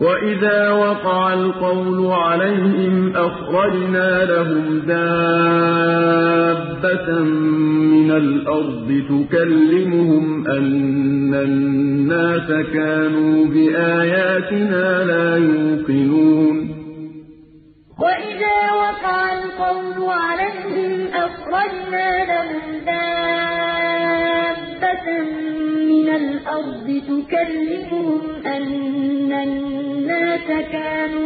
وَإِذَا وَقَعَ الْقَوْلُ عَلَيْهِمْ أَخْرَجْنَا لَهُمْ دَابَّةً مِّنَ الْأَرْضِ تُكَلِّمُهُمْ أَنَّ النَّاسَ كَانُوا بِآيَاتِنَا لَا يُوقِنُونَ وَإِذَا وَقَعَ الْقَوْلُ عَلَيْهِمْ أَخْرَجْنَا لَهُمْ دَابَّةً مِّنَ الْأَرْضِ تُكَلِّمُهُمْ أَنَّ النَّاسَ كَانُوا بِآيَاتِنَا لَا